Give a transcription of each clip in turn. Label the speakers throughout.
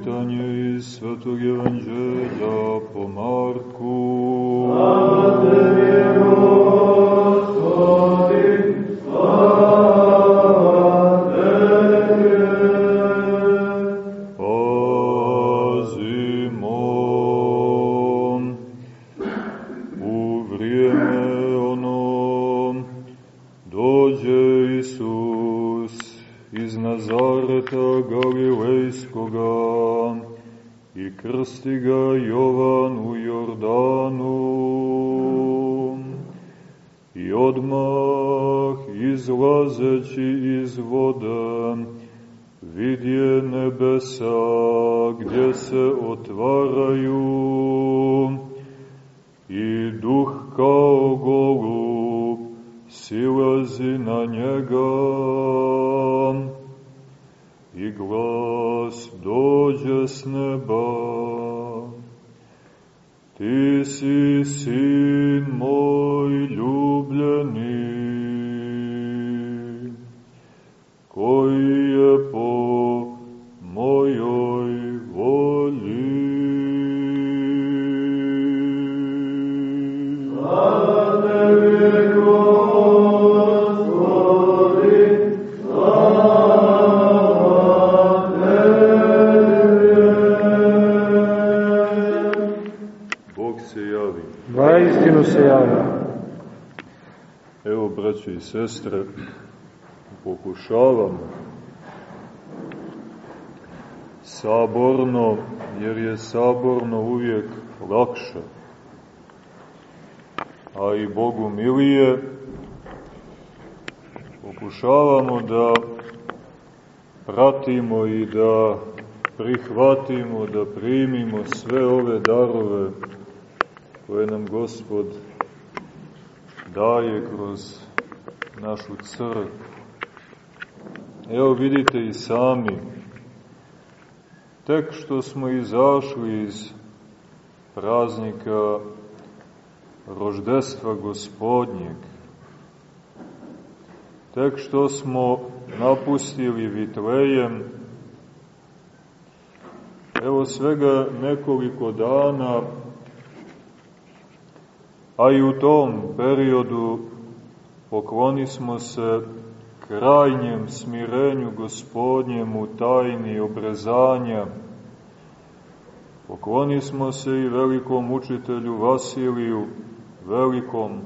Speaker 1: Čitanje iz Svetog Evanđelja po Marku.
Speaker 2: Slava tebi, Gospodi,
Speaker 1: i sestre, pokušavamo saborno, jer je saborno uvijek lakše, a i Bogu milije, pokušavamo da pratimo i da prihvatimo, da primimo sve ove darove koje nam Gospod daje kroz našu crkvu. Evo vidite i sami, tek što smo izašli iz praznika roždestva gospodnjeg, tek što smo napustili Vitlejem, evo svega nekoliko dana, a i u tom periodu pokloni smo se krajnjem smirenju gospodnjem u tajni obrezanja. Pokloni smo se i velikom učitelju Vasiliju, velikom.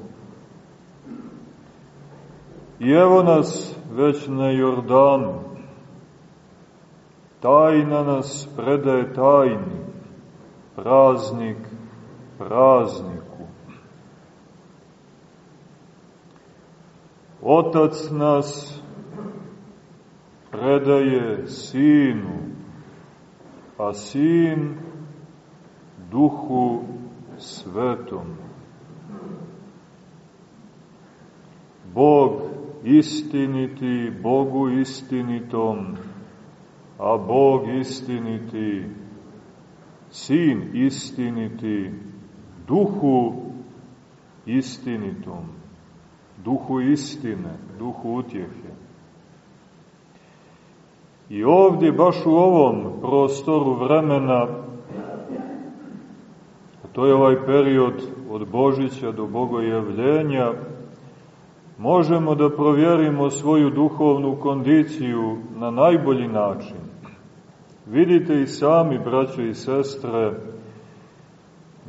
Speaker 1: I evo nas već na Jordanu. Tajna nas predaje tajni, praznik prazniku. Otac nas predaje Sinu, a Sin Duhu Svetom. Bog istiniti, Bogu istinitom, a Bog istiniti, Sin istiniti, Duhu istinitom duhu istine, duhu utjehe. I ovdje, baš u ovom prostoru vremena, to je ovaj period od Božića do Bogojavljenja, možemo da provjerimo svoju duhovnu kondiciju na najbolji način. Vidite i sami, braće i sestre,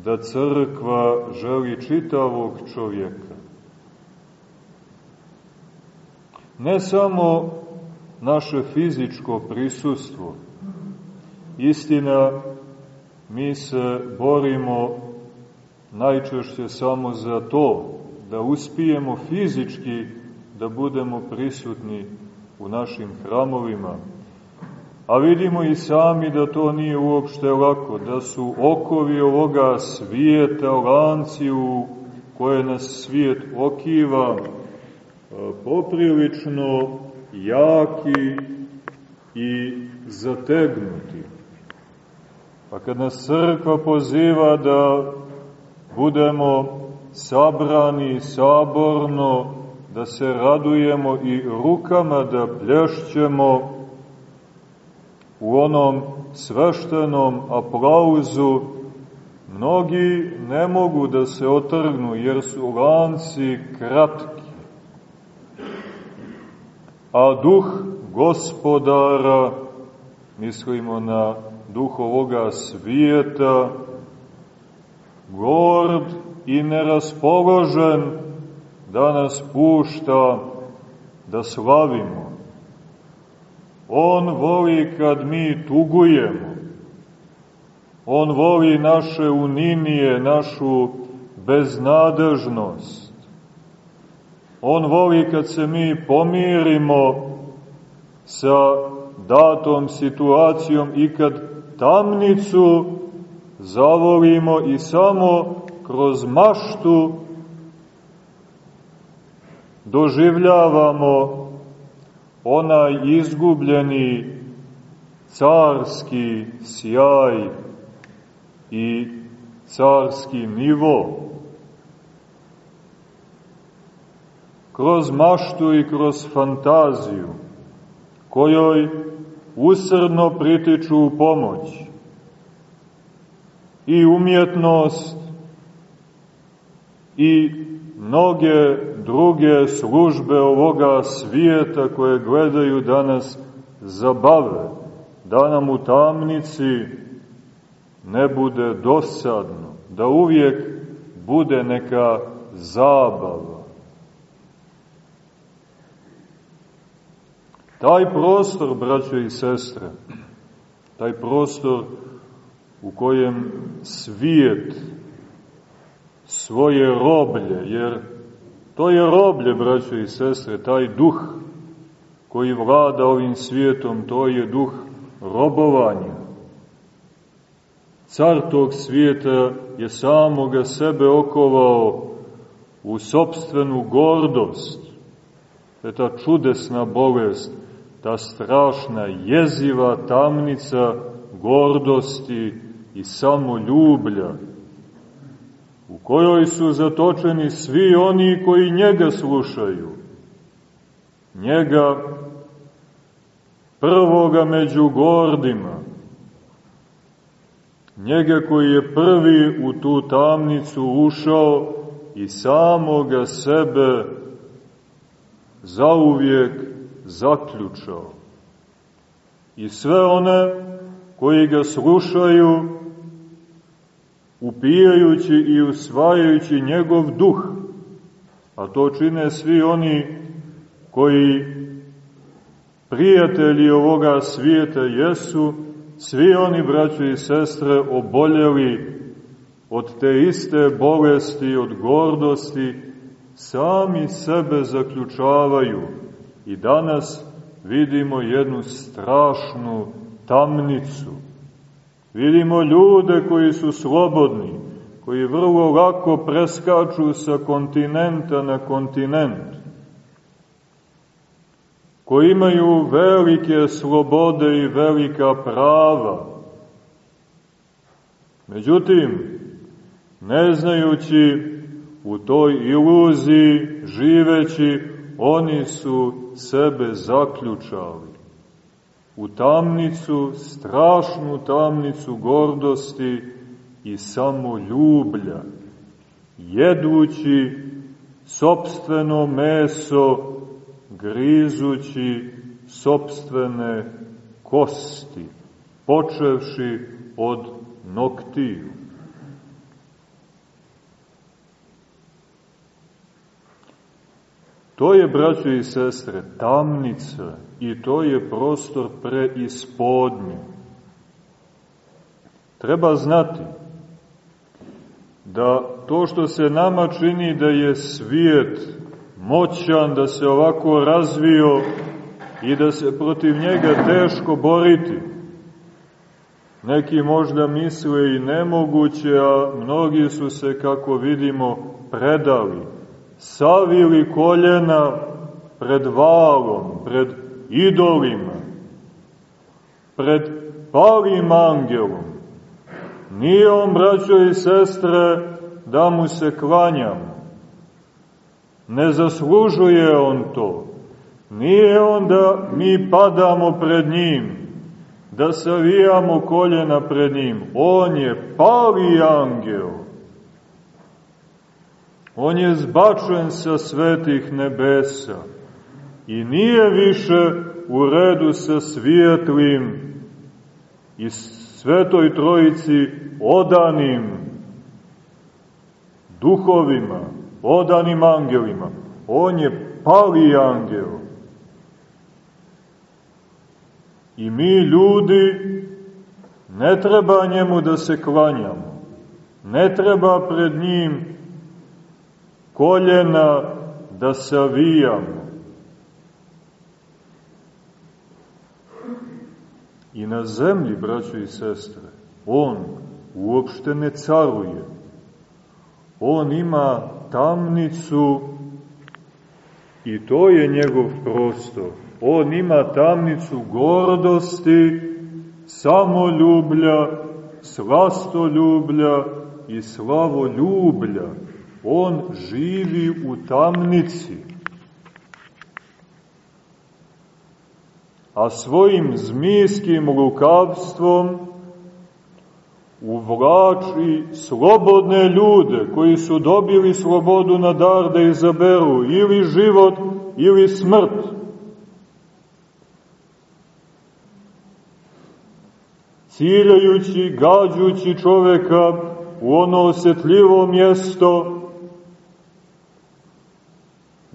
Speaker 1: da crkva želi čitavog čovjeka. Ne samo naše fizičko prisustvo. Istina, mi se borimo najčešće samo za to, da uspijemo fizički da budemo prisutni u našim hramovima. A vidimo i sami da to nije uopšte lako, da su okovi ovoga svijeta, lanci u koje nas svijet okiva, poprilično jaki i zategnuti. Pa kad nas crkva poziva da budemo sabrani saborno, da se radujemo i rukama da plješćemo u onom sveštenom aplauzu, mnogi ne mogu da se otrgnu jer su lanci kratki. A duh gospodara, mislimo na duh ovoga svijeta, gord i neraspoložen da nas pušta da slavimo. On voli kad mi tugujemo. On voli naše uninije, našu beznadežnost. On voli kad se mi pomirimo sa datom situacijom i kad tamnicu zavolimo i samo kroz maštu doživljavamo onaj izgubljeni carski sjaj i carski nivo. Kroz maštu i kroz fantaziju, kojoj usrdno pritiču pomoć i umjetnost i mnoge druge službe ovoga svijeta koje gledaju danas zabave, da nam u tamnici ne bude dosadno, da uvijek bude neka zabava. Taj prostor, braćo i sestre, taj prostor u kojem svijet svoje roblje, jer to je roblje, braćo i sestre, taj duh koji vlada ovim svijetom, to je duh robovanja. Car tog svijeta je samoga sebe okovao u sobstvenu gordost. To je ta čudesna bolest, ta strašna jeziva tamnica gordosti i samoljublja, u kojoj su zatočeni svi oni koji njega slušaju. Njega prvoga među gordima, njega koji je prvi u tu tamnicu ušao i samoga sebe zauvijek zaključao. I sve one koji ga slušaju upijajući i usvajajući njegov duh, a to čine svi oni koji prijatelji ovoga svijeta jesu, svi oni, braćo i sestre, oboljeli od te iste bolesti, od gordosti, sami sebe zaključavaju i danas vidimo jednu strašnu tamnicu. Vidimo ljude koji su slobodni, koji vrlo lako preskaču sa kontinenta na kontinent, koji imaju velike slobode i velika prava. Međutim, ne znajući u toj iluziji, živeći, oni su sebe zaključali u tamnicu, strašnu tamnicu gordosti i samoljublja, jedući sobstveno meso, grizući sobstvene kosti, počevši od noktiju. To je, braćo i sestre, tamnica i to je prostor preispodnje. Treba znati da to što se nama čini da je svijet moćan, da se ovako razvio i da se protiv njega teško boriti, neki možda misle i nemoguće, a mnogi su se, kako vidimo, predali, savili koljena pred valom, pred idolima, pred palim angelom. Nije on, braćo i sestre, da mu se klanjamo. Ne zaslužuje on to. Nije on da mi padamo pred njim, da savijamo koljena pred njim. On je pali angel. On je zbačen sa svetih nebesa i nije više u redu sa svijetlim i svetoj trojici odanim duhovima, odanim angelima. On je pali angel. I mi ljudi ne treba njemu da se klanjamo. Ne treba pred njim koljena da savijamo. I na zemlji, braćo i sestre, on uopšte ne caruje. On ima tamnicu i to je njegov prostor. On ima tamnicu gordosti, samoljublja, slastoljublja i slavoljublja. On živi u tamnici. A svojim zmijskim lukavstvom uvlači slobodne ljude koji su dobili slobodu na dar da izaberu ili život ili smrt. Ciljajući, gađući čoveka u ono osjetljivo mjesto,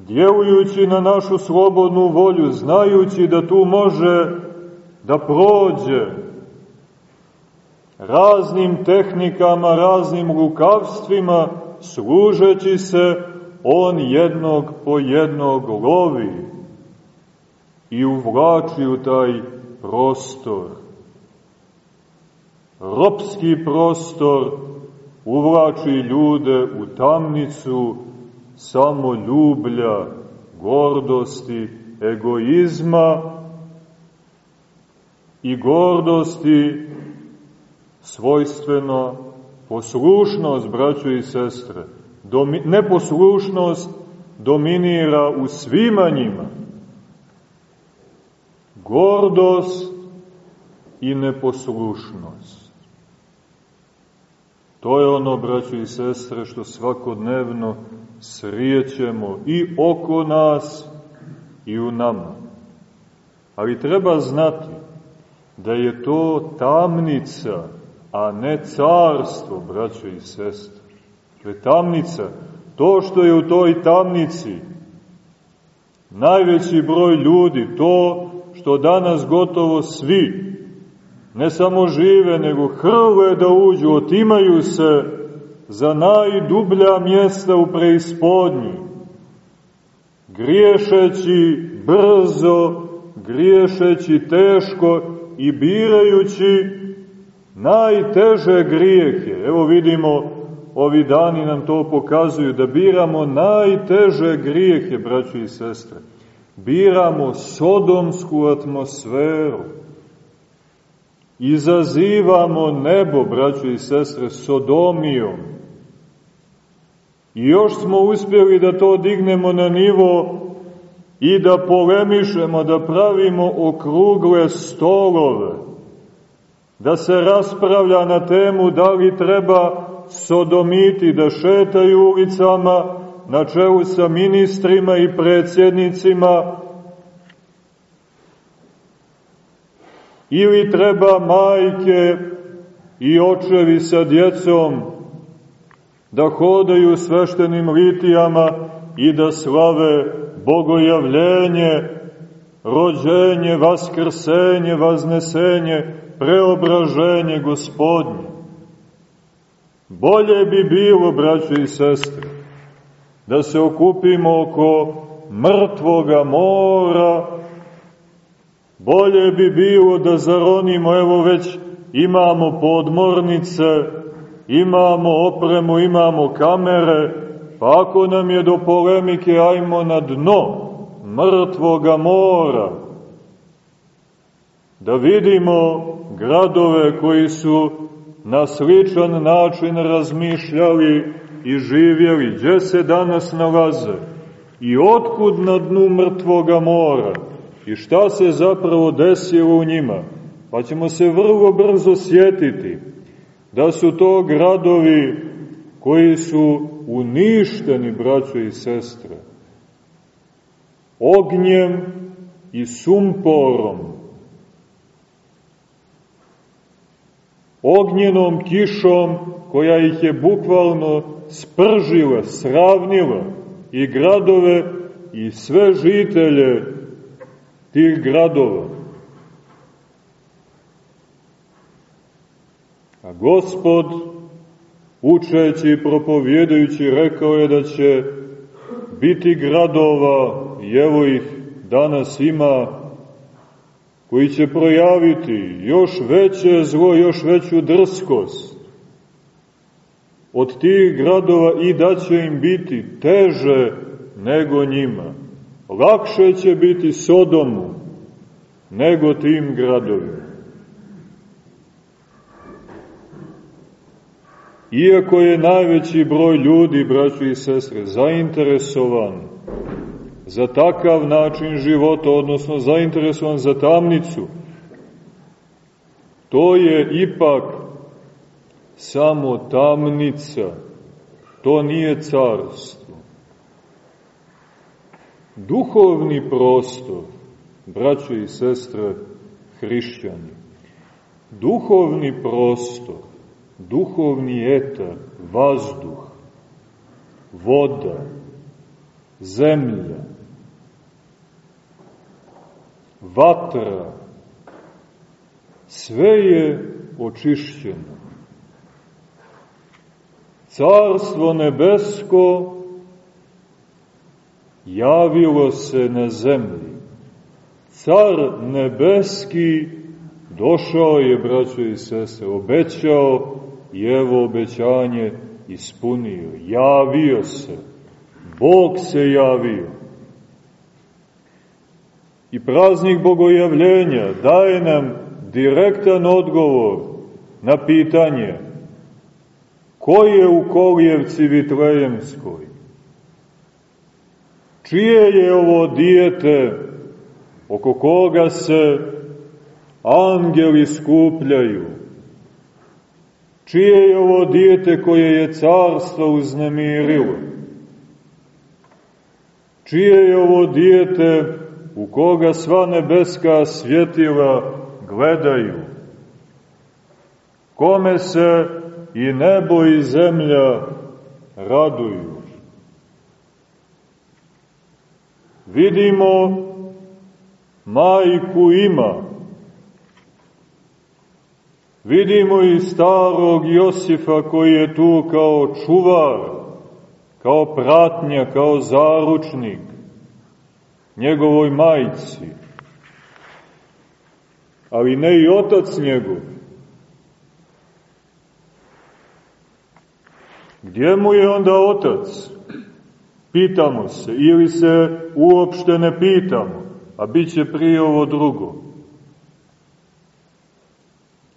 Speaker 1: djelujući na našu slobodnu volju, znajući da tu može da prođe raznim tehnikama, raznim lukavstvima, služeći se, on jednog po jednog lovi i uvlači u taj prostor. Ropski prostor uvlači ljude u tamnicu samoljublja, gordosti, egoizma i gordosti svojstveno poslušnost, braćo i sestre. Domi, neposlušnost dominira u svima njima. Gordost i neposlušnost. To je ono, braćo i sestre, što svakodnevno srijećemo i oko nas i u nama. Ali treba znati da je to tamnica, a ne carstvo, braćo i sestre. To je tamnica. To što je u toj tamnici najveći broj ljudi, to što danas gotovo svi, ne samo žive, nego hrle da uđu, otimaju se za najdublja mjesta u preispodnji, griješeći brzo, griješeći teško i birajući najteže grijehe. Evo vidimo, ovi dani nam to pokazuju, da biramo najteže grijehe, braćo i sestre. Biramo sodomsku atmosferu. Izazivamo nebo, braćo i sestre, sodomijom. I još smo uspjeli da to dignemo na nivo i da polemišemo, da pravimo okrugle stolove da se raspravlja na temu da li treba sodomiti da šetaju ulicama na čelu sa ministrima i predsjednicima ili treba majke i očevi sa djecom da hodaju sveštenim litijama i da slave bogojavljenje, rođenje, vaskrsenje, vaznesenje, preobraženje gospodnje. Bolje bi bilo, braćo i sestre, da se okupimo oko mrtvoga mora, bolje bi bilo da zaronimo, evo već imamo podmornice, imamo opremu, imamo kamere, pa ako nam je do polemike, ajmo na dno mrtvoga mora, da vidimo gradove koji su na sličan način razmišljali i živjeli, gdje se danas nalaze? I otkud na dnu mrtvoga mora? I šta se zapravo desilo u njima. Pa ćemo se vrlo brzo sjetiti da su to gradovi koji su uništeni, braćo i sestre, ognjem i sumporom, ognjenom kišom koja ih je bukvalno spržila, sravnila i gradove i sve žitelje tih gradova. A gospod, učeći i propovjedajući, rekao je da će biti gradova, i evo ih danas ima, koji će projaviti još veće zlo, još veću drskost od tih gradova i da će im biti teže nego njima. Lakše će biti Sodomu nego tim gradovima. Iako je najveći broj ljudi, braći i sestre, zainteresovan za takav način života, odnosno zainteresovan za tamnicu, to je ipak samo tamnica, to nije carstvo. Duhovni prostor, braćo i sestre hrišćani, duhovni prostor, duhovni etar, vazduh, voda, zemlja, vatra, sve je očišćeno. Carstvo nebesko javilo se na zemlji. Car nebeski došao je, braćo i sese, obećao i evo obećanje ispunio. Javio se. Bog se javio. I praznik bogojavljenja daje nam direktan odgovor na pitanje ko je u Kolijevci Vitlejemskoj? Čije je ovo dijete oko koga se angeli skupljaju? Čije je ovo dijete koje je carstvo uznemirilo? Čije je ovo dijete u koga sva nebeska svjetila gledaju? Kome se i nebo i zemlja raduju? Vidimo majku ima, Vidimo i starog Josifa koji je tu kao čuvar, kao pratnja, kao zaručnik njegovoj majci. Ali ne i otac njegov. Gdje mu je onda otac? Pitamo se, ili se uopšte ne pitamo, a bit će prije ovo drugo.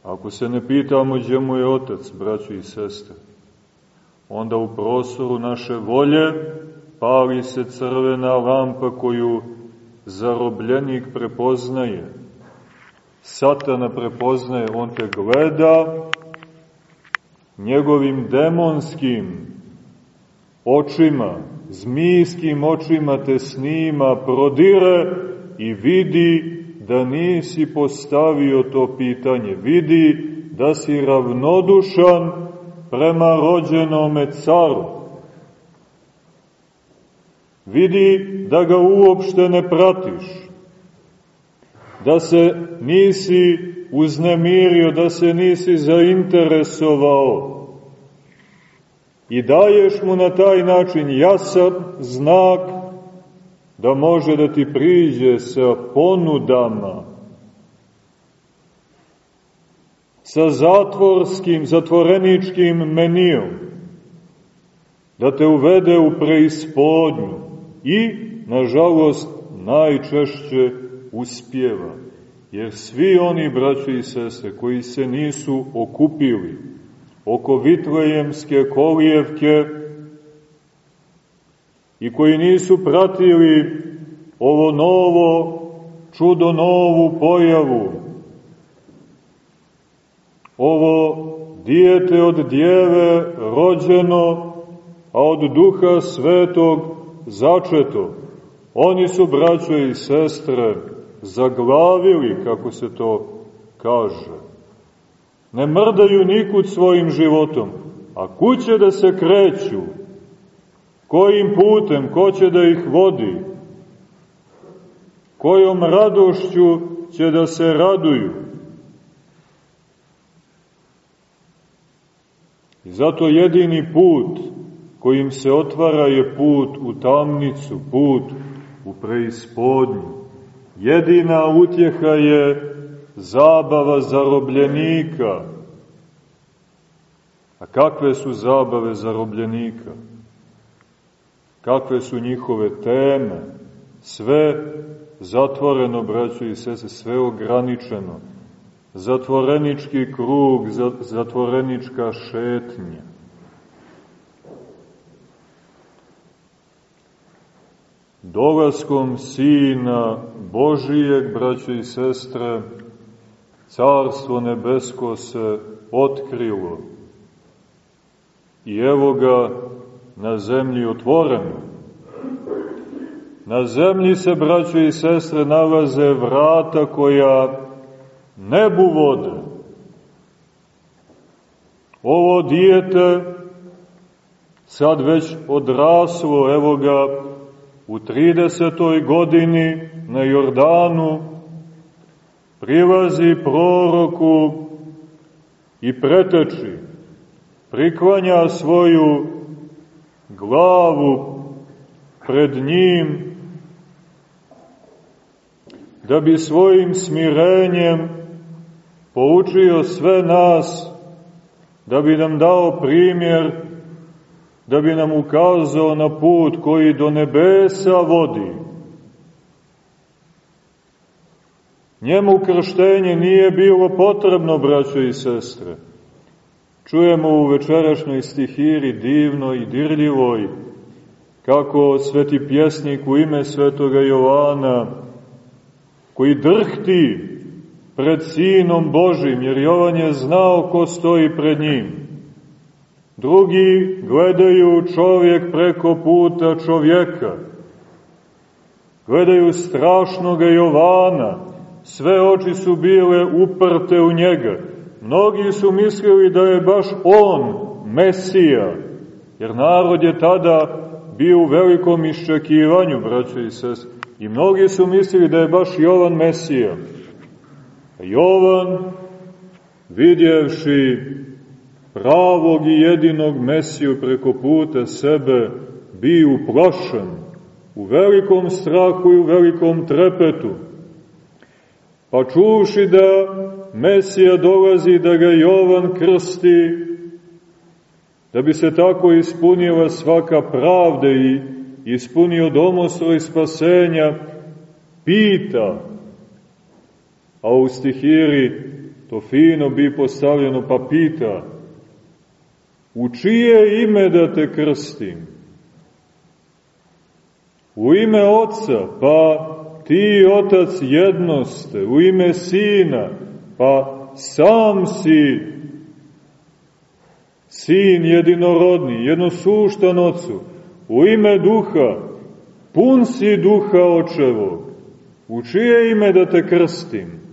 Speaker 1: Ako se ne pitamo gdje mu je otac, braćo i sestre, onda u prostoru naše volje pali se crvena lampa koju zarobljenik prepoznaje. Satana prepoznaje, on te gleda njegovim demonskim očima, zmijskim očima te snima, prodire i vidi da nisi postavio to pitanje. Vidi da si ravnodušan prema rođenome caru. Vidi da ga uopšte ne pratiš. Da se nisi uznemirio, da se nisi zainteresovao. I daješ mu na taj način jasan znak da može da ti priđe sa ponudama, sa zatvorskim, zatvoreničkim menijom, da te uvede u preispodnju i, nažalost, najčešće uspjeva. Jer svi oni, braći i sese, koji se nisu okupili oko Vitlejemske kolijevke, i koji nisu pratili ovo novo, čudo novu pojavu, ovo dijete od djeve rođeno, a od duha svetog začeto. Oni su, braćo i sestre, zaglavili, kako se to kaže. Ne mrdaju nikud svojim životom, a kuće da se kreću, kojim putem, ko će da ih vodi, kojom radošću će da se raduju. I zato jedini put kojim se otvara je put u tamnicu, put u preispodnju. Jedina utjeha je zabava zarobljenika. A kakve su zabave zarobljenika? Kakve su njihove teme? Sve zatvoreno, braćo i sese, sve ograničeno. Zatvorenički krug, zatvorenička šetnja. Dolaskom Sina Božijeg, braćo i sestre, Carstvo nebesko se otkrilo i evo ga na zemlji otvoreno. Na zemlji se, braćo i sestre, nalaze vrata koja nebu vode. Ovo dijete sad već odraslo, evo ga u 30. godini na Jordanu, prilazi proroku i preteči, priklanja svoju glavu pred njim, da bi svojim smirenjem poučio sve nas, da bi nam dao primjer, da bi nam ukazao na put koji do nebesa vodi. Njemu krštenje nije bilo potrebno, braćo i sestre. Čujemo u večerašnjoj stihiri divno i dirljivoj kako sveti pjesnik u ime svetoga Jovana, koji drhti pred Sinom Božim, jer Jovan je znao ko stoji pred njim. Drugi gledaju čovjek preko puta čovjeka, gledaju strašnoga Jovana, sve oči su bile uprte u njega. Mnogi su mislili da je baš on Mesija, jer narod je tada bio u velikom iščekivanju, braćo i sest. I mnogi su mislili da je baš Jovan Mesija. Jovan, vidjevši pravog i jedinog Mesiju preko puta sebe, bio uplašen, u velikom strahu i u velikom trepetu. Pa čuši da Mesija dolazi da ga Jovan krsti, da bi se tako ispunila svaka pravda i ispunio domosloj spasenja, pita, a u stihiri to fino bi postavljeno pa pita, u čije ime da te krstim? U ime oca, pa ti otac jednoste, u ime sina, pa sam si sin jedinorodni, jednosuštan ocu, u ime duha, pun si duha očevog, u čije ime da te krstim?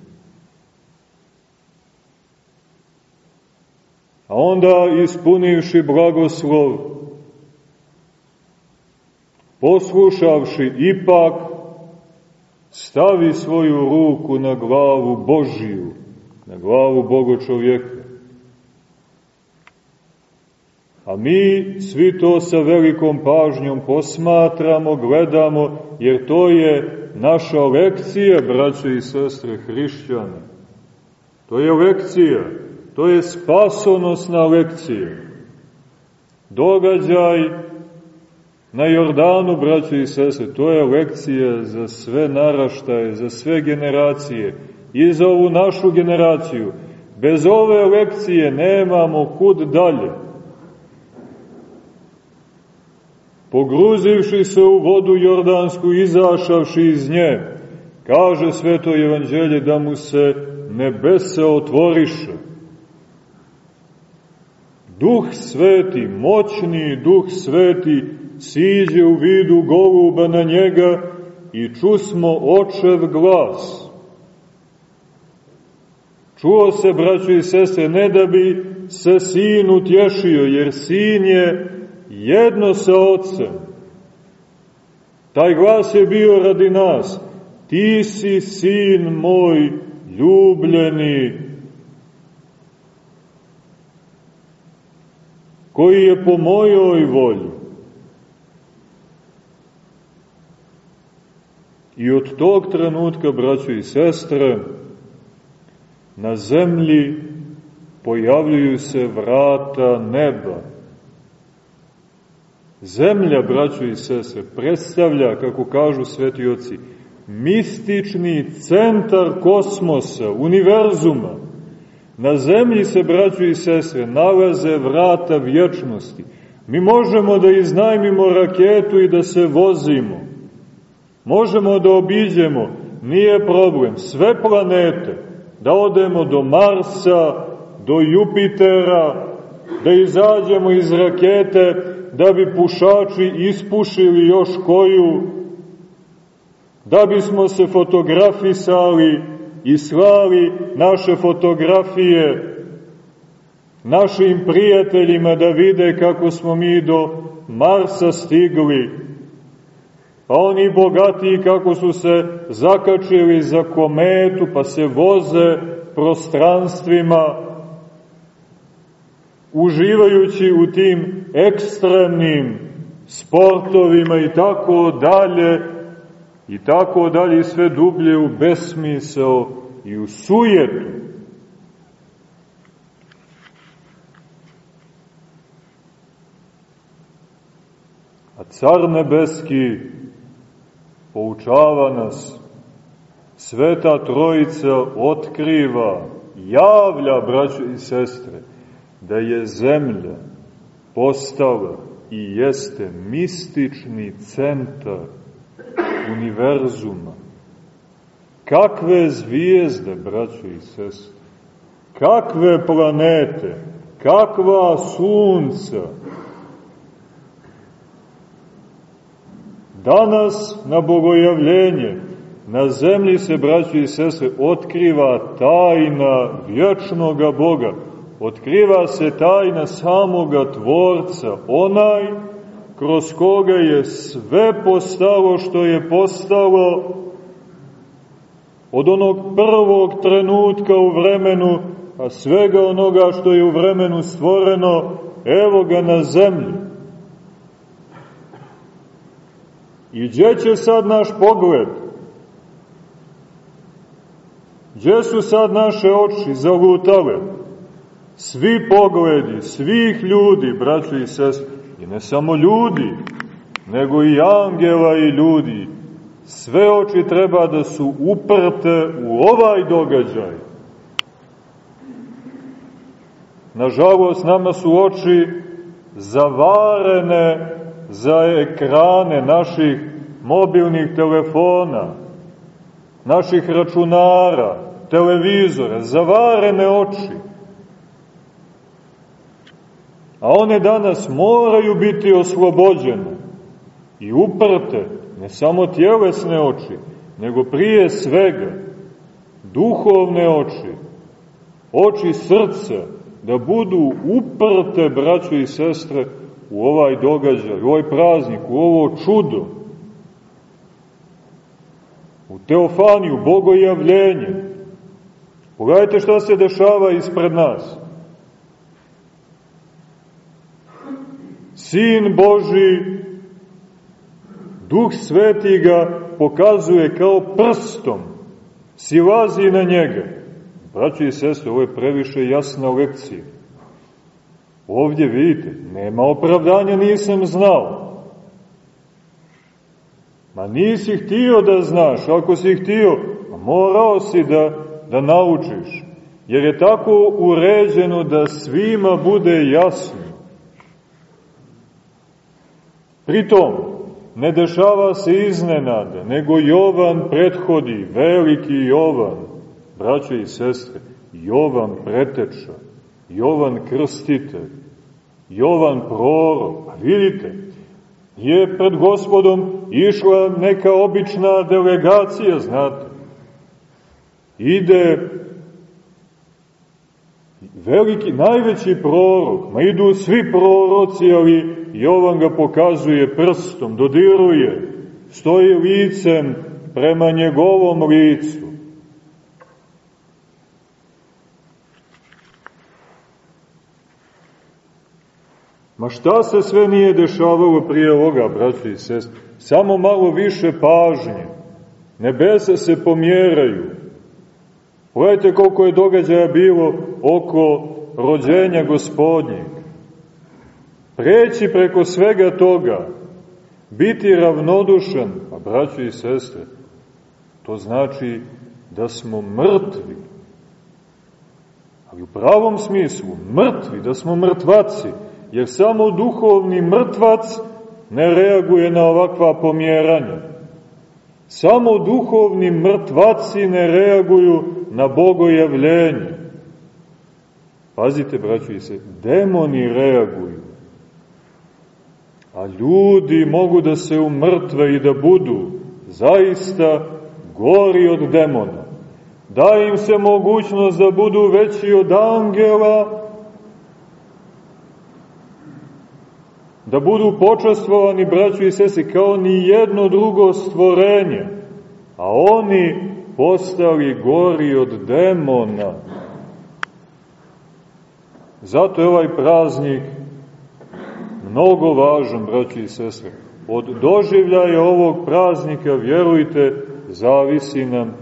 Speaker 1: A onda ispunivši blagoslov, poslušavši ipak, stavi svoju ruku na glavu Božiju, na glavu Bogo čovjeka. A mi svi to sa velikom pažnjom posmatramo, gledamo, jer to je naša lekcija, braćo i sestre hrišćane. To je lekcija, to je spasonosna lekcija. Događaj na Jordanu, braćo i sestre, to je lekcija za sve naraštaje, za sve generacije i za ovu našu generaciju. Bez ove lekcije nemamo kud dalje. pogruzivši se u vodu jordansku, izašavši iz nje, kaže sveto evanđelje da mu se nebese otvoriše. Duh sveti, moćni Duh sveti, siđe u vidu goluba na njega i čusmo očev glas. Čuo se, braćo i sestre, ne da bi se sin utješio, jer sin je jedno sa ocem. Taj glas je bio radi nas. Ti si sin moj ljubljeni, koji je po mojoj volji. I od tog trenutka, braćo i sestre, na zemlji pojavljuju se vrata neba. Zemlja, braćo i sestre, predstavlja, kako kažu sveti oci, mistični centar kosmosa, univerzuma. Na zemlji se, braćo i sestre, nalaze vrata vječnosti. Mi možemo da iznajmimo raketu i da se vozimo. Možemo da obiđemo, nije problem, sve planete, da odemo do Marsa, do Jupitera, da izađemo iz rakete, da bi pušači ispušili još koju, da bismo se fotografisali i slali naše fotografije našim prijateljima da vide kako smo mi do Marsa stigli, pa oni bogatiji kako su se zakačili za kometu, pa se voze prostranstvima, uživajući u tim ekstremnim sportovima i tako dalje, i tako dalje, i sve dublje u besmisao i u sujetu. A car nebeski poučava nas, Sveta Trojica otkriva, javlja, braćo i sestre, da je zemlja postala i jeste mistični centar univerzuma. Kakve zvijezde, braćo i sestre, kakve planete, kakva sunca, Danas na bogojavljenje na zemlji se, braćo i sestre, otkriva tajna vječnoga Boga, otkriva se tajna samoga Tvorca, onaj kroz koga je sve postalo što je postalo od onog prvog trenutka u vremenu, a svega onoga što je u vremenu stvoreno, evo ga na zemlji. I gdje će sad naš pogled? Gdje su sad naše oči zalutale? Svi pogledi, svih ljudi, braćo i sest, i ne samo ljudi, nego i angela i ljudi, sve oči treba da su uprte u ovaj događaj. Nažalost, nama su oči zavarene za ekrane naših mobilnih telefona, naših računara, televizora, zavarene oči. A one danas moraju biti oslobođene i uprte, ne samo tjelesne oči, nego prije svega duhovne oči, oči srca, da budu uprte, braćo i sestre, u ovaj događaj, u ovaj praznik, u ovo čudo, u teofaniju, bogojavljenje. Pogledajte šta se dešava ispred nas. Sin Boži, Duh Sveti ga pokazuje kao prstom, silazi na njega. Braći i sestre, ovo je previše jasna lekcija. Ovdje vidite, nema opravdanja, nisam znao. Ma nisi htio da znaš, ako si htio, morao si da, da naučiš. Jer je tako uređeno da svima bude jasno. Pritom, ne dešava se iznenada, nego Jovan prethodi, veliki Jovan, braćo i sestre, Jovan preteča, Jovan krstitelj, Jovan prorok. Pa vidite, je pred gospodom išla neka obična delegacija, znate. Ide veliki, najveći prorok, ma idu svi proroci, ali Jovan ga pokazuje prstom, dodiruje, stoji licem prema njegovom licu. Ma šta se sve nije dešavalo prije ovoga, braći i sest? Samo malo više pažnje. Nebesa se pomjeraju. Pogledajte koliko je događaja bilo oko rođenja gospodnjeg. Preći preko svega toga, biti ravnodušan, a braći i sestre, to znači da smo mrtvi. Ali u pravom smislu, mrtvi, da smo mrtvaci, jer samo duhovni mrtvac ne reaguje na ovakva pomjeranja. Samo duhovni mrtvaci ne reaguju na bogojavljenje. Pazite, braću i se, demoni reaguju. A ljudi mogu da se umrtve i da budu zaista gori od demona. Da im se mogućnost da budu veći od angela, da budu počastvovani, braću i sese, kao ni jedno drugo stvorenje, a oni postali gori od demona. Zato je ovaj praznik mnogo važan, braći i sestre. Od doživljaja ovog praznika, vjerujte, zavisi nam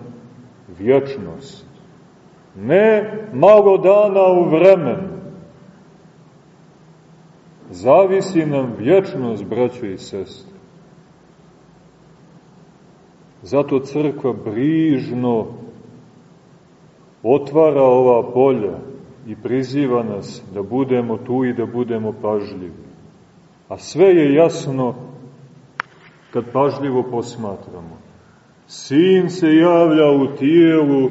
Speaker 1: vječnost. Ne malo dana u vremenu, zavisi nam vječnost, braćo i sestre. Zato crkva brižno otvara ova polja i priziva nas da budemo tu i da budemo pažljivi. A sve je jasno kad pažljivo posmatramo. Sin se javlja u tijelu,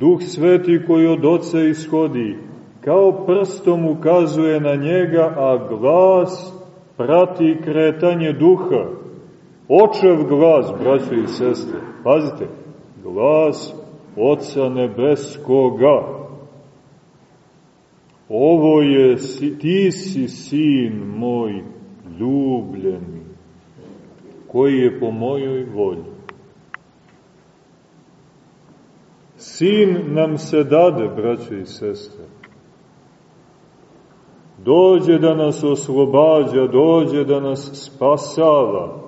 Speaker 1: Duh Sveti koji od Oca ishodi, kao prstom ukazuje na njega, a glas prati kretanje duha. Očev glas, braćo i sestre, pazite, glas Oca Nebeskoga. Ovo je, ti si sin moj ljubljeni, koji je po mojoj volji. Sin nam se dade, braćo i sestre, dođe da nas oslobađa, dođe da nas spasava,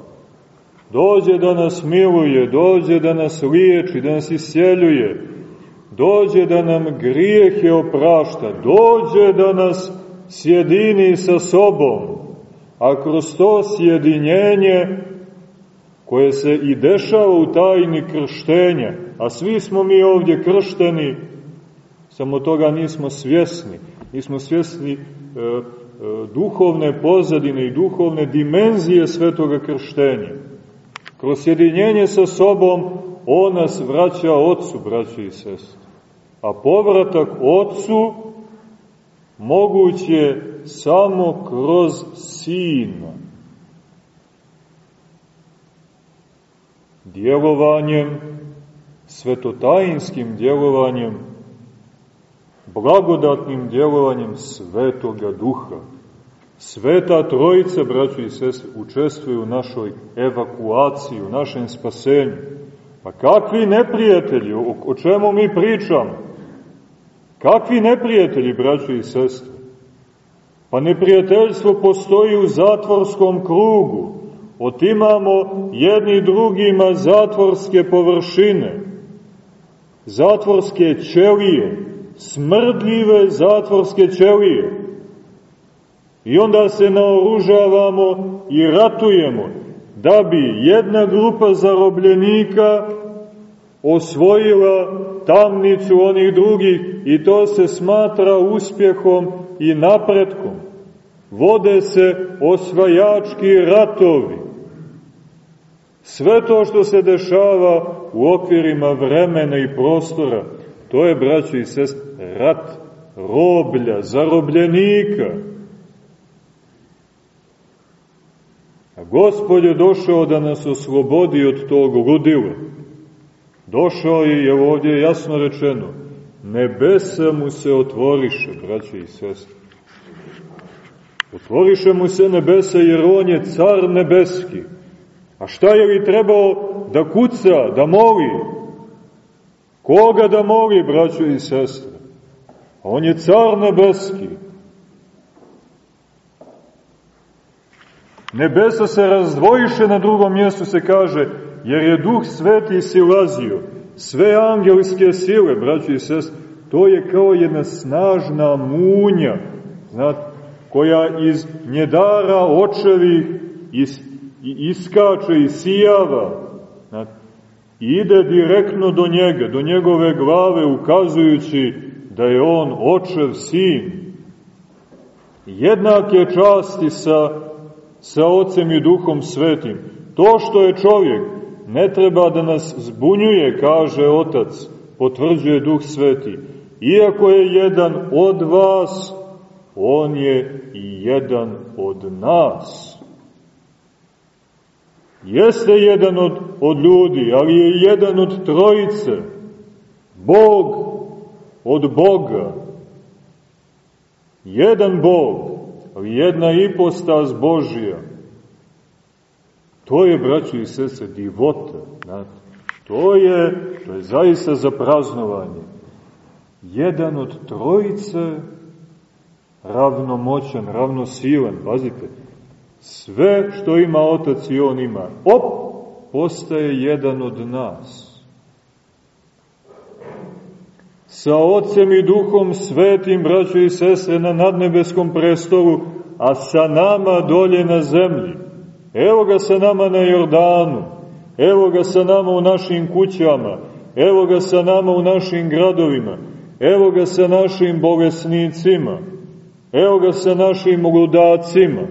Speaker 1: dođe da nas miluje, dođe da nas liječi, da nas isjeljuje, dođe da nam grijehe oprašta, dođe da nas sjedini sa sobom, a kroz to sjedinjenje koje se i dešava u tajni krštenja, a svi smo mi ovdje kršteni, samo toga nismo svjesni, nismo svjesni duhovne pozadine i duhovne dimenzije svetoga krštenja. Kroz sjedinjenje sa sobom on nas vraća Otcu, braći i sestri. A povratak Otcu moguće samo kroz Sina. Djelovanjem, svetotajinskim djelovanjem blagodatnim djelovanjem Svetoga Duha. Sveta Trojica, braćo i sestre, učestvuje u našoj evakuaciji, u našem spasenju. Pa kakvi neprijatelji, o, čemu mi pričamo? Kakvi neprijatelji, braćo i sestre? Pa neprijateljstvo postoji u zatvorskom krugu. Otimamo jedni drugima zatvorske površine, zatvorske ćelije, smrdljive zatvorske ćelije. I onda se naoružavamo i ratujemo da bi jedna grupa zarobljenika osvojila tamnicu onih drugih i to se smatra uspjehom i napretkom. Vode se osvajački ratovi. Sve to što se dešava u okvirima vremena i prostora, to je, braćo i sest, rat roblja, zarobljenika. A Gospod je došao da nas oslobodi od tog ludila. Došao je, je ovdje jasno rečeno, nebesa mu se otvoriše, braće i sestre. Otvoriše mu se nebesa jer on je car nebeski. A šta je li trebao da kuca, da moli? Koga da moli, braćo i sestre? On je car nebeski. Nebesa se razdvojiše na drugom mjestu, se kaže, jer je duh sveti silazio. Sve angelske sile, braći i sest, to je kao jedna snažna munja, znate, koja iz njedara očevih is, iskače i sijava, znate, i ide direktno do njega, do njegove glave, ukazujući da je on očev sin. Jednake časti sa, sa Otcem i Duhom Svetim. To što je čovjek, ne treba da nas zbunjuje, kaže Otac, potvrđuje Duh Sveti. Iako je jedan od vas, on je i jedan od nas. Jeste jedan od, od ljudi, ali je jedan od trojice. Bog od Boga. Jedan Bog, ali jedna ipostaz Božija. To je, braćo i sese, divota. Znate. To je, to je zaista za praznovanje. Jedan od trojice ravnomoćan, ravnosilan, pazite, sve što ima otac i on ima, op, postaje jedan od nas. Sa ocem i duhom svetim, braćo i sestre, na nadnebeskom prestolu, a sa nama dolje na zemlji. Evo ga sa nama na Jordanu, evo ga sa nama u našim kućama, evo ga sa nama u našim gradovima, evo ga sa našim bolesnicima, evo ga sa našim ludacima,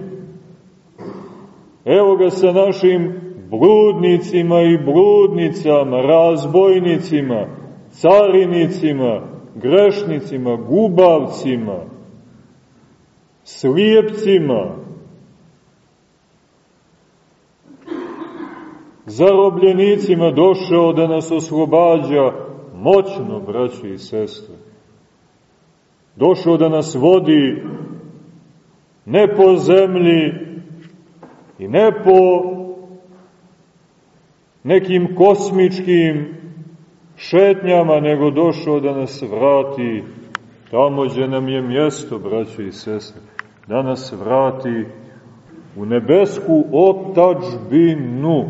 Speaker 1: evo ga sa našim bludnicima i bludnicama, razbojnicima, carinicima, grešnicima, gubavcima, slijepcima, zarobljenicima došao da nas oslobađa moćno, braći i sestre. Došao da nas vodi ne po zemlji i ne po nekim kosmičkim šetnjama, nego došao da nas vrati tamo gdje nam je mjesto, braći i sestre, da nas vrati u nebesku otačbinu,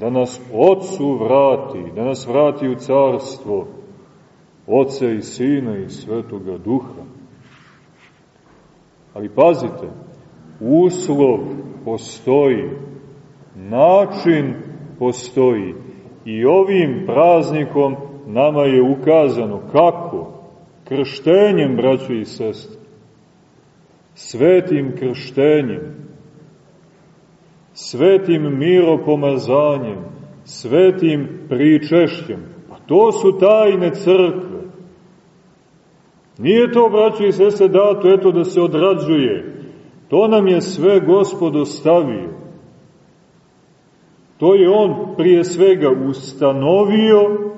Speaker 1: da nas Otcu vrati, da nas vrati u carstvo Oca i Sina i Svetoga Duha. Ali pazite, uslov postoji, način postoji i ovim praznikom nama je ukazano kako? Krštenjem, braćo i sestre. Svetim krštenjem svetim miropomazanjem, svetim pričešćem. Pa to su tajne crkve. Nije to, braći i sese, dato eto da se odrađuje. To nam je sve gospod ostavio. To je on prije svega ustanovio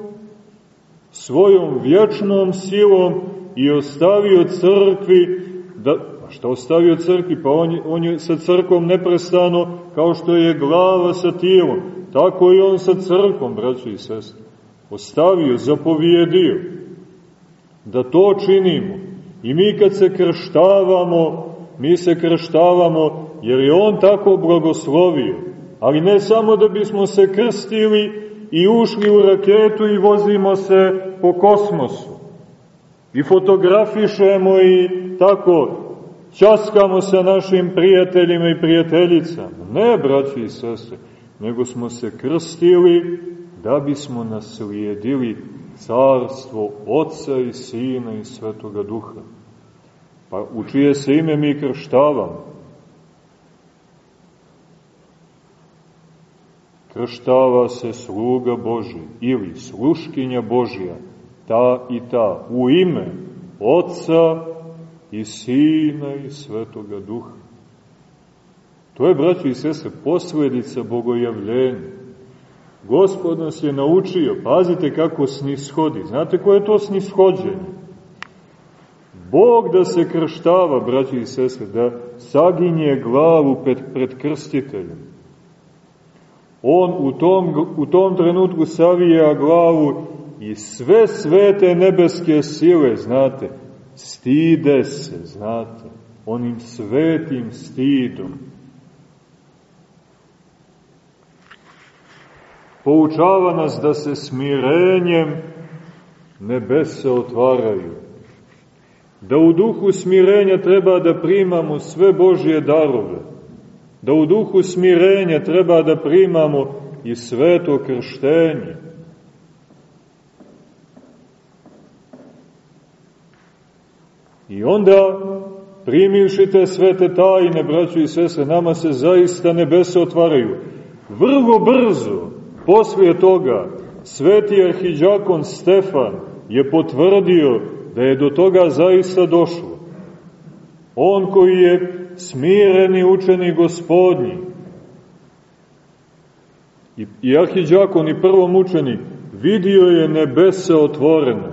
Speaker 1: svojom vječnom silom i ostavio crkvi da, šta ostavio crkvi? Pa on, on je sa crkvom neprestano kao što je glava sa tijelom. Tako i on sa crkvom, braći i sestre. Ostavio, zapovjedio da to činimo. I mi kad se krštavamo, mi se krštavamo jer je on tako blagoslovio. Ali ne samo da bismo se krstili i ušli u raketu i vozimo se po kosmosu. I fotografišemo i tako časkamo sa našim prijateljima i prijateljicama. Ne, braći i sese, nego smo se krstili da bismo naslijedili carstvo Otca i Sina i Svetoga Duha. Pa u čije se ime mi krštavamo? Krštava se sluga Boži ili sluškinja Božja, ta i ta, u ime Otca i Sina i Svetoga Duha. To je, braćo i sestre, posledica bogojavljenja. Gospod nas je naučio, pazite kako snishodi. Znate koje je to snishođenje? Bog da se krštava, braći i sestre, da saginje glavu pred, pred krstiteljem. On u tom, u tom trenutku savija glavu i sve svete nebeske sile, znate, stide se, znate, onim svetim stidom. Poučava nas da se smirenjem nebese otvaraju da u duhu smirenja treba da primamo sve Božje darove, da u duhu smirenja treba da primamo i sveto krštenje. I onda, primivši te svete tajne, braćo i sese, nama se zaista nebese otvaraju. Vrlo brzo, poslije toga, sveti arhiđakon Stefan je potvrdio da je do toga zaista došlo. On koji je smireni učeni gospodnji i, i arhiđakon i prvom učeni vidio je nebese otvorene.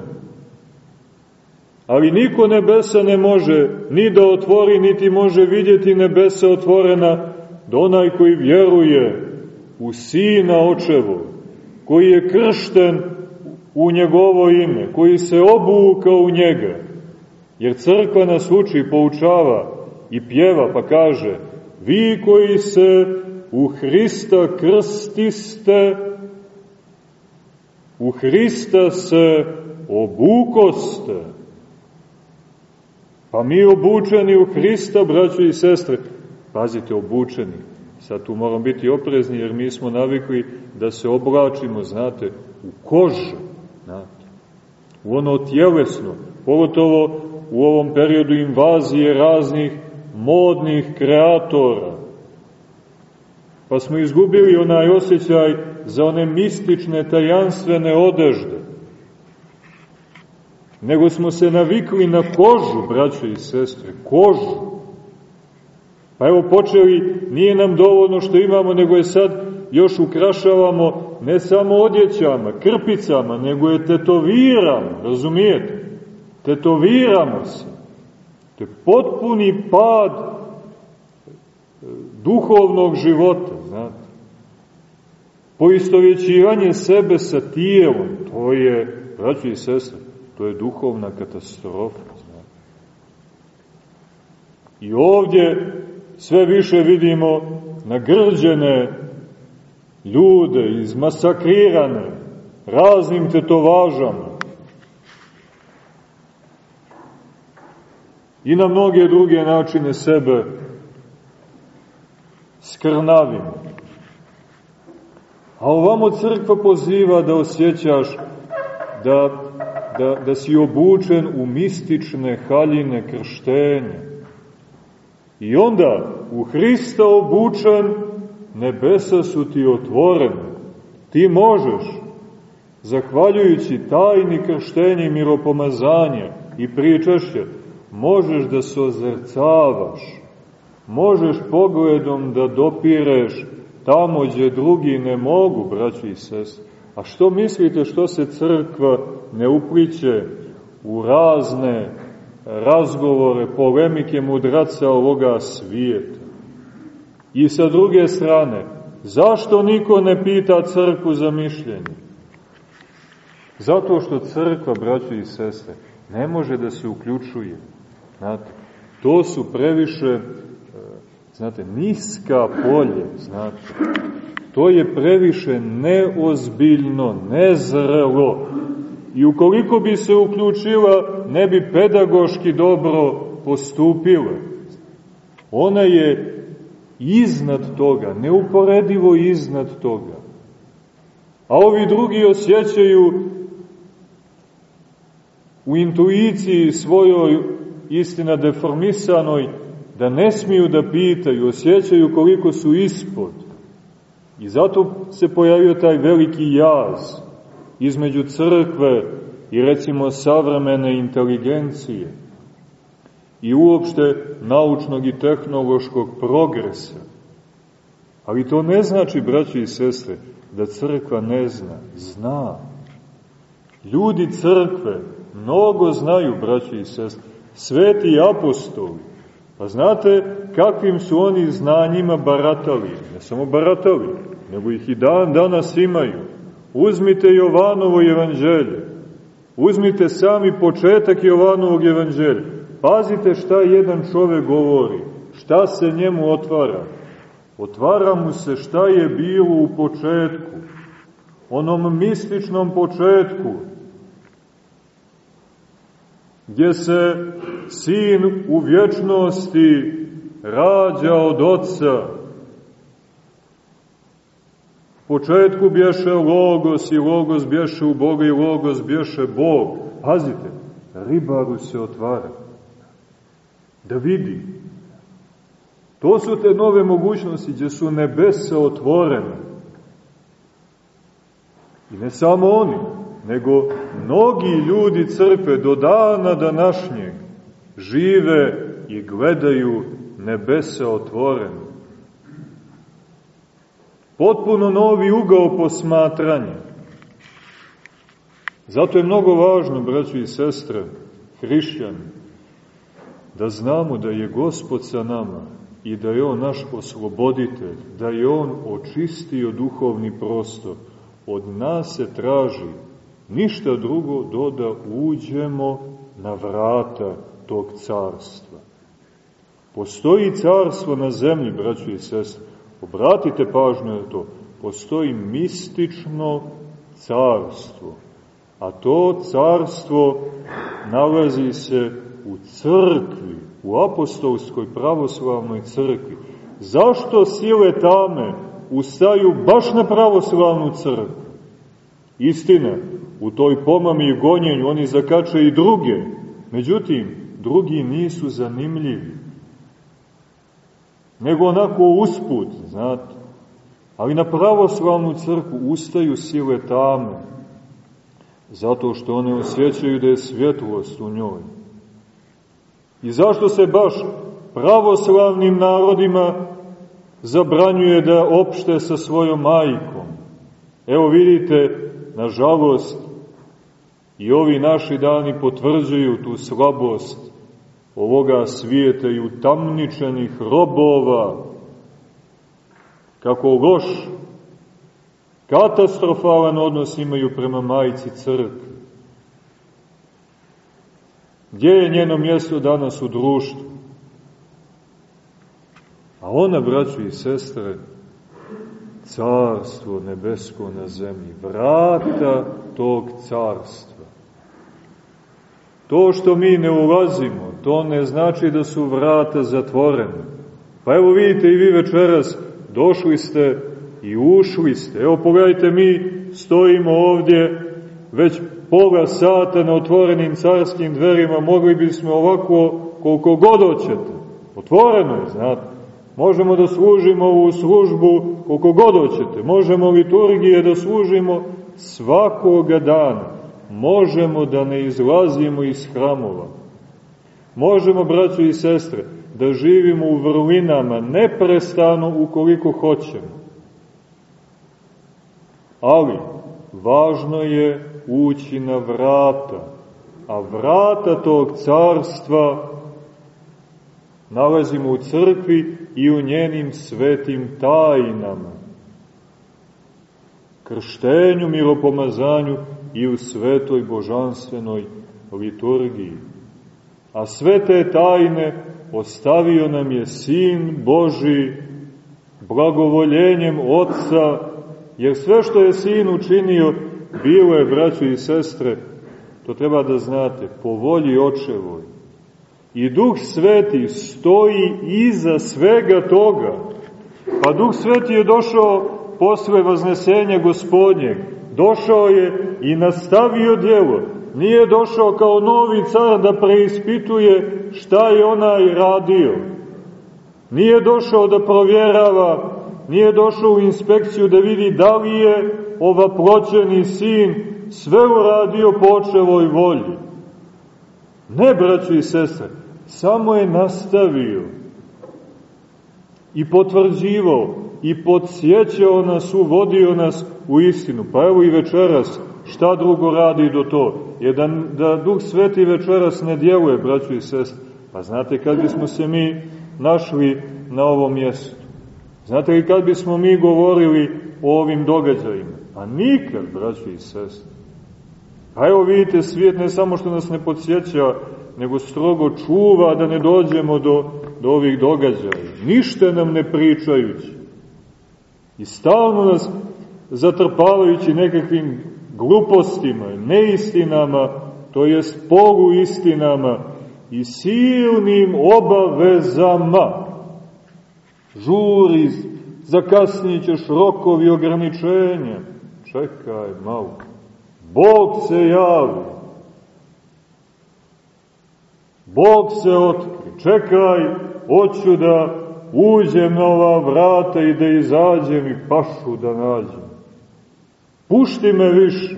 Speaker 1: Ali niko nebesa ne može ni da otvori, niti može vidjeti nebesa otvorena do onaj koji vjeruje u Sina Očevo, koji je kršten u njegovo ime, koji se obuka u njega. Jer crkva nas uči, poučava i pjeva, pa kaže, vi koji se u Hrista krstiste, u Hrista se obukoste. Pa mi obučeni u Hrista, braćo i sestre, pazite, obučeni, sad tu moramo biti oprezni jer mi smo navikli da se oblačimo, znate, u kožu, Znate, u ono tjelesno, pogotovo u ovom periodu invazije raznih modnih kreatora. Pa smo izgubili onaj osjećaj za one mistične, tajanstvene odežde. Nego smo se navikli na kožu, braćo i sestre, kožu. Pa evo počeli, nije nam dovoljno što imamo, nego je sad još ukrašavamo ne samo odjećama, krpicama, nego je tetoviramo, razumijete? Tetoviramo se. To je potpuni pad e, duhovnog života, znate. Poistovjećivanje sebe sa tijelom, to je, braći i sestre, to je duhovna katastrofa, znate. I ovdje sve više vidimo nagrđene ljude izmasakrirane raznim tetovažama i na mnoge druge načine sebe skrnavimo. A ovamo crkva poziva da osjećaš da, da, da si obučen u mistične haljine krštenja. I onda u Hrista obučen nebesa su ti otvorene. Ti možeš, zahvaljujući tajni krštenja i miropomazanja i pričašće, možeš da se ozrcavaš, možeš pogledom da dopireš tamo gdje drugi ne mogu, braći i sest. A što mislite što se crkva ne upliće u razne razgovore, polemike mudraca ovoga svijeta? I sa druge strane, zašto niko ne pita crkvu za mišljenje? Zato što crkva, braćo i sestre, ne može da se uključuje. Znate, to su previše, e, znate, niska polje, znate. To je previše neozbiljno, nezrelo. I ukoliko bi se uključila, ne bi pedagoški dobro postupila. Ona je iznad toga, neuporedivo iznad toga. A ovi drugi osjećaju u intuiciji svojoj istina deformisanoj da ne smiju da pitaju, osjećaju koliko su ispod. I zato se pojavio taj veliki jaz između crkve i recimo savremene inteligencije i uopšte naučnog i tehnološkog progresa. Ali to ne znači, braći i sestre, da crkva ne zna. Zna. Ljudi crkve mnogo znaju, braći i sestre. Sveti apostoli. Pa znate kakvim su oni znanjima baratali? Ne samo baratali, nego ih i dan danas imaju. Uzmite Jovanovo evanđelje. Uzmite sami početak Jovanovog evanđelja. Pazite šta jedan čovek govori, šta se njemu otvara. Otvara mu se šta je bilo u početku, onom mističnom početku, gdje se sin u vječnosti rađa od oca. U početku bješe Logos i Logos bješe u Boga i Logos bješe Bog. Pazite, ribaru se otvara. Da vidi. To su te nove mogućnosti gdje su nebesa otvorene. I ne samo oni, nego mnogi ljudi crkve do dana današnjeg žive i gledaju nebesa otvorene. Potpuno novi ugao posmatranja. Zato je mnogo važno, braći i sestre, hrišćani, da znamo da je Gospod sa nama i da je On naš osloboditelj, da je On očistio duhovni prostor. Od nas se traži ništa drugo do da uđemo na vrata tog carstva. Postoji carstvo na zemlji, braćo i sestre. Obratite pažnju na to. Postoji mistično carstvo. A to carstvo nalazi se u crkvi, u apostolskoj pravoslavnoj crkvi. Zašto sile tame ustaju baš na pravoslavnu crkvu? Istina, u toj pomami i gonjenju oni zakače i druge, međutim, drugi nisu zanimljivi. Nego onako usput, znate. Ali na pravoslavnu crkvu ustaju sile tame, zato što one osjećaju da je svjetlost u njoj. I zašto se baš pravoslavnim narodima zabranjuje da opšte sa svojom majkom? Evo vidite, nažalost, i ovi naši dani potvrđuju tu slabost ovoga svijeta i utamničenih robova, kako loš, katastrofalan odnos imaju prema majici crkve. Gdje je njeno mjesto danas u društvu? A ona, braćo i sestre, carstvo nebesko na zemlji, vrata tog carstva. To što mi ne ulazimo, to ne znači da su vrata zatvorene. Pa evo vidite i vi večeras došli ste i ušli ste. Evo pogledajte mi stojimo ovdje već pola sata na otvorenim carskim dverima, mogli bismo ovako koliko god hoćete. Otvoreno je, znate. Možemo da služimo u službu koliko god hoćete. Možemo liturgije da služimo svakoga dana. Možemo da ne izlazimo iz hramova. Možemo, braćo i sestre, da živimo u vrlinama neprestano ukoliko hoćemo. Ali, važno je ući na vrata, a vrata tog carstva nalazimo u crkvi i u njenim svetim tajnama. Krštenju, miropomazanju i u svetoj božanstvenoj liturgiji. A sve te tajne ostavio nam je Sin Boži blagovoljenjem Otca, jer sve što je Sin učinio bilo je, braćo i sestre, to treba da znate, po volji očevoj. I Duh Sveti stoji iza svega toga. Pa Duh Sveti je došao posle vaznesenja gospodnjeg. Došao je i nastavio djelo. Nije došao kao novi car da preispituje šta je onaj radio. Nije došao da provjerava, nije došao u inspekciju da vidi da li je ova ploćeni sin sve uradio po očevoj volji. Ne, braćo i sestre, samo je nastavio i potvrđivao i podsjećao nas, uvodio nas u istinu. Pa evo i večeras, šta drugo radi do to? Je da, da Duh Sveti večeras ne djeluje, braćo i sest. Pa znate kad bismo se mi našli na ovom mjestu? Znate li kad bismo mi govorili o ovim događajima? Pa nikad, braćo i sest. Pa evo vidite, svijet ne samo što nas ne podsjeća, nego strogo čuva da ne dođemo do, do ovih događaja. Ništa nam ne pričajući. I stalno nas zatrpavajući nekakvim glupostima, neistinama, to jest poluistinama i silnim obavezama. Žuri, zakasnit ćeš rokovi ograničenja. Čekaj malo. Bog se javi. Bog se otkri. Čekaj, hoću da uđem na ova vrata i da izađem i pašu da nađem. Pušti me više.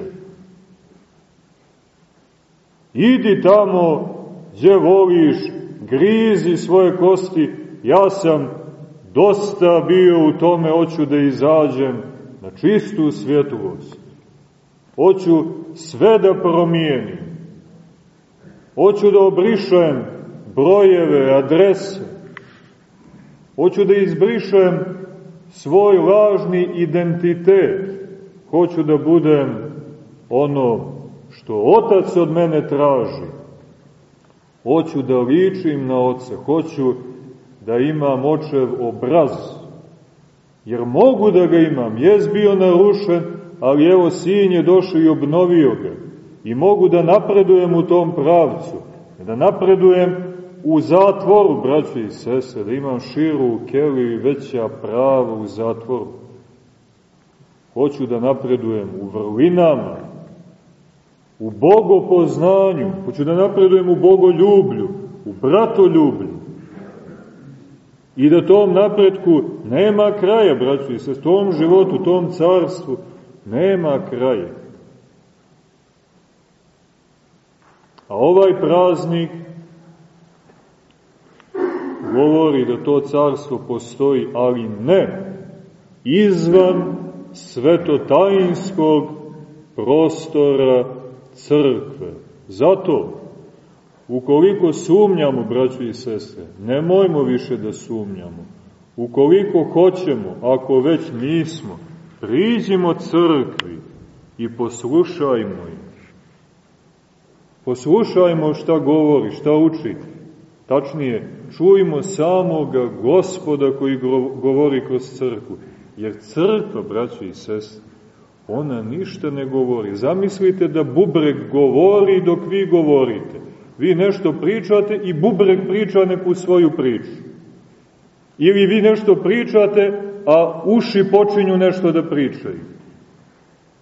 Speaker 1: Idi tamo gdje voliš, grizi svoje kosti, ja sam dosta bio u tome, hoću da izađem na čistu svjetlost. Hoću sve da promijenim. Hoću da obrišem brojeve, adrese. Hoću da izbrišem svoj lažni identitet. Hoću da budem ono što Otac od mene traži. Hoću da ličim na Oca. Hoću da imam očev obraz. Jer mogu da ga imam. Jes bio narušen, ali evo sin je došao i obnovio ga. I mogu da napredujem u tom pravcu. Da napredujem u zatvoru, braće i sese, da imam širu keliju i veća prava u zatvoru. Hoću da napredujem u vrlinama, u bogopoznanju, hoću da napredujem u bogoljublju, u bratoljublju. I da tom napretku nema kraja, braćo i sese, tom životu, tom carstvu, nema kraja. A ovaj praznik govori da to carstvo postoji, ali ne izvan svetotajinskog prostora crkve. Zato, ukoliko sumnjamo, braći i sestre, nemojmo više da sumnjamo. Ukoliko hoćemo, ako već nismo, priđimo crkvi i poslušajmo je. Poslušajmo šta govori, šta uči. Tačnije, čujmo samoga gospoda koji govori kroz crkvu. Jer crkva, braći i sestre, ona ništa ne govori. Zamislite da bubreg govori dok vi govorite. Vi nešto pričate i bubreg priča neku svoju priču. Ili vi nešto pričate, a uši počinju nešto da pričaju.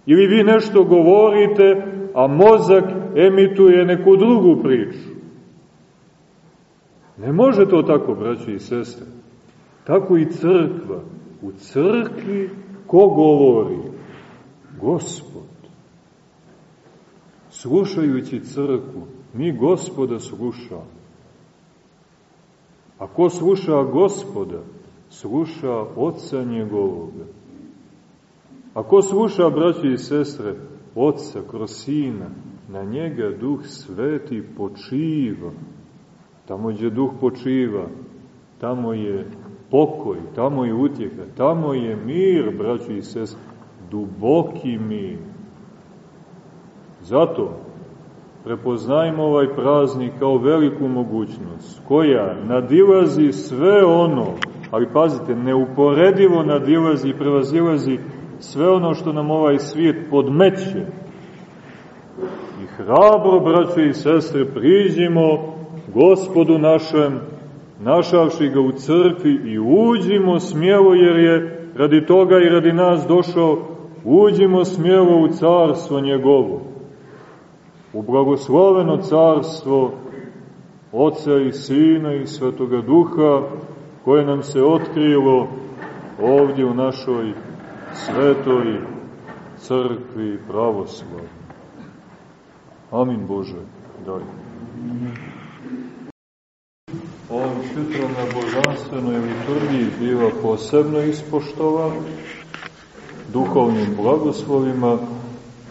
Speaker 1: Ili vi nešto govorite, a mozak emituje neku drugu priču. Ne može to tako, braći i sestre. Tako i crkva. U crkvi ko govori? Gospod. Slušajući crkvu, mi gospoda slušamo. A ko sluša gospoda? Sluša oca njegovoga. A ko sluša, braći i sestre, oca kroz sina, na njega duh sveti počiva. Tamo gdje duh počiva, tamo je pokoj, tamo je utjeha, tamo je mir, braći i sestre, duboki mir. Zato prepoznajmo ovaj praznik kao veliku mogućnost, koja nadilazi sve ono, ali pazite, neuporedivo nadilazi i prevazilazi sve ono što nam ovaj svijet podmeće. I hrabro, braće i sestre, priđimo gospodu našem, našavši ga u crkvi i uđimo smjelo, jer je radi toga i radi nas došao, uđimo smjelo u carstvo njegovo, u blagosloveno carstvo Oca i Sina i Svetoga Duha, koje nam se otkrilo ovdje u našoj svetoj crkvi pravoslavnoj. Amin Bože, daj. ovog jutra na božanstvenoj liturgiji biva posebno ispoštovan duhovnim blagoslovima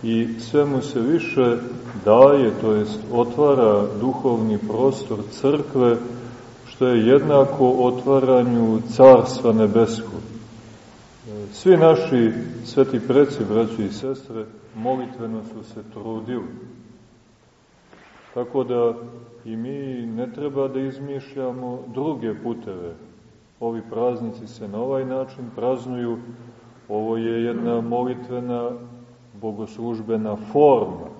Speaker 1: i sve mu se više daje, to jest otvara duhovni prostor crkve, što je jednako otvaranju Carstva Nebeskog. Svi naši sveti preci, braći i sestre, molitveno su se trudili. Tako da i mi ne treba da izmišljamo druge puteve. Ovi praznici se na ovaj način praznuju. Ovo je jedna molitvena, bogoslužbena forma.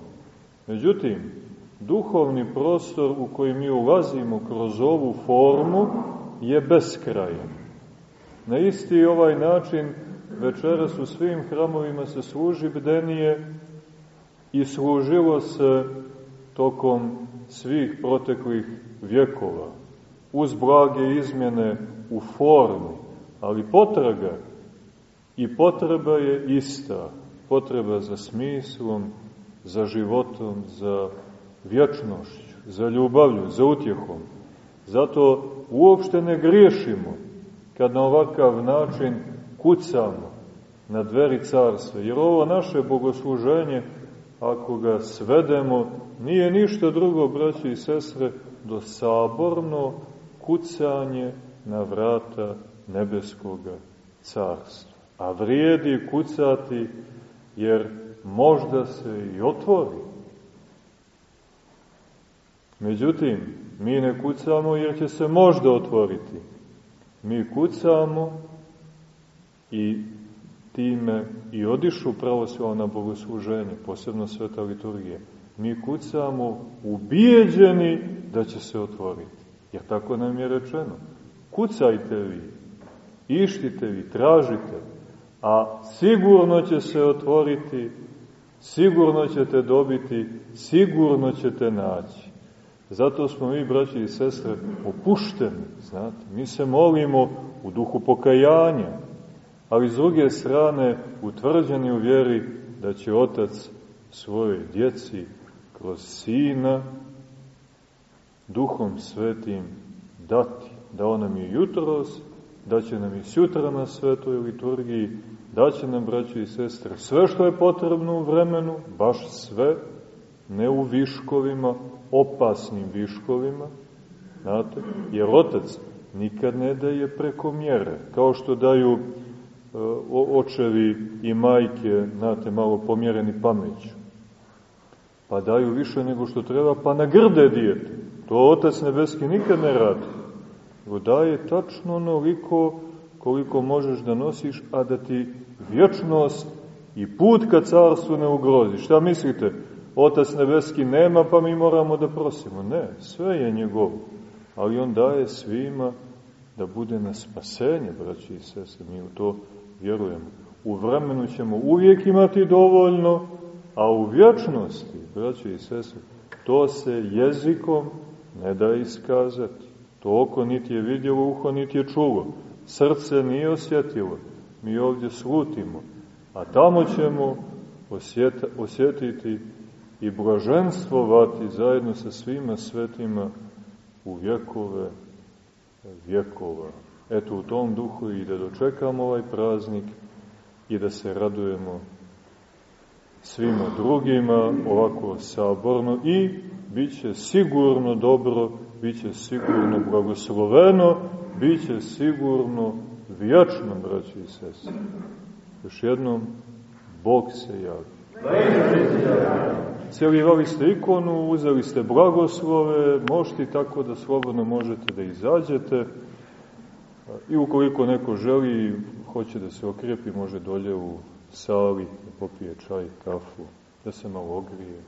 Speaker 1: Međutim, duhovni prostor u koji mi ulazimo kroz ovu formu je beskrajan. Na isti ovaj način večeras u svim hramovima se služi bdenije i služilo se tokom svih proteklih vjekova, uz blage izmjene u formi, ali potraga i potreba je ista, potreba za smislom, za životom, za vječnošću, za ljubavlju, za utjehom. Zato uopšte ne griješimo kad na ovakav način kucamo na dveri carstva, jer ovo naše bogosluženje, ako ga svedemo, nije ništa drugo, braći i sestre, do saborno kucanje na vrata nebeskoga carstva. A vrijedi kucati, jer možda se i otvori. Međutim, mi ne kucamo jer će se možda otvoriti. Mi kucamo i time i odišu pravoslavna bogosluženje, posebno sveta liturgija. Mi kucamo ubijeđeni da će se otvoriti. Jer tako nam je rečeno. Kucajte vi, ištite vi, tražite, a sigurno će se otvoriti, sigurno ćete dobiti, sigurno ćete naći. Zato smo mi, braći i sestre, opušteni, znate. Mi se molimo u duhu pokajanja, ali s druge strane utvrđeni u vjeri da će Otac svojoj djeci kroz Sina Duhom Svetim dati, dao nam je jutros, da će nam i sutra na svetoj liturgiji, da će nam, braći i sestre, sve što je potrebno u vremenu, baš sve, ne u viškovima, opasnim viškovima, znate, jer Otac nikad ne daje preko mjere, kao što daju e, očevi i majke, znate, malo pomjereni pameću. Pa daju više nego što treba, pa nagrde dijete. To Otac Nebeski nikad ne radi. Daje tačno onoliko koliko možeš da nosiš, a da ti vječnost i put ka carstvu ne ugrozi. Šta mislite? Otac Nebeski nema, pa mi moramo da prosimo. Ne, sve je njegov. Ali on daje svima da bude na spasenje, braći i sese. Mi u to vjerujemo. U vremenu ćemo uvijek imati dovoljno, a u vječnosti, braći i sese, to se jezikom ne da iskazati. To oko niti je vidjelo, uho niti je čulo. Srce nije osjetilo. Mi ovdje slutimo. A tamo ćemo osjeta, osjetiti i blaženstvovati zajedno sa svima svetima u vjekove vjekova. Eto, u tom duhu i da dočekamo ovaj praznik i da se radujemo svima drugima ovako saborno i bit će sigurno dobro, bit će sigurno blagosloveno, bit će sigurno vječno, braći i sestri. Još jednom, Bog se javi. Cijelivali ste ikonu, uzeli ste blagoslove, možete tako da slobodno možete da izađete i ukoliko neko želi, hoće da se okrepi, može dolje u sali, da popije čaj, kafu, da se malo ogrije.